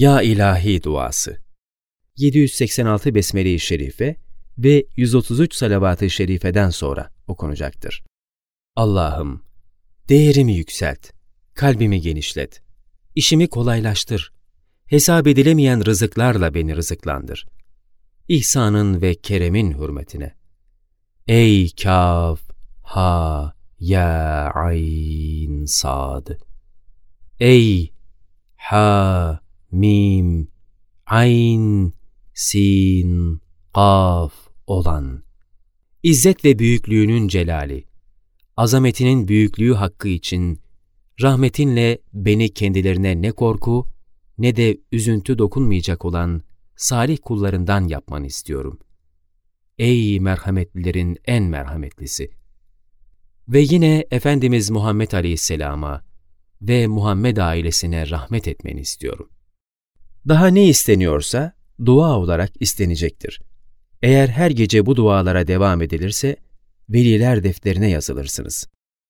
Ya ilahi duası 786 Besmele-i Şerife ve 133 Salavat-ı Şerife'den sonra okunacaktır. Allah'ım, değerimi yükselt, kalbimi genişlet, işimi kolaylaştır, hesap edilemeyen rızıklarla beni rızıklandır. İhsanın ve keremin hürmetine. Ey kaf, ha, ya, ayn, sad. Ey ha, mim, ayn, sin, kaf olan. İzzet ve büyüklüğünün celali, azametinin büyüklüğü hakkı için rahmetinle beni kendilerine ne korku ne de üzüntü dokunmayacak olan salih kullarından yapmanı istiyorum. Ey merhametlilerin en merhametlisi! Ve yine Efendimiz Muhammed Aleyhisselam'a ve Muhammed ailesine rahmet etmeni istiyorum. Daha ne isteniyorsa dua olarak istenecektir. Eğer her gece bu dualara devam edilirse, veliler defterine yazılırsınız.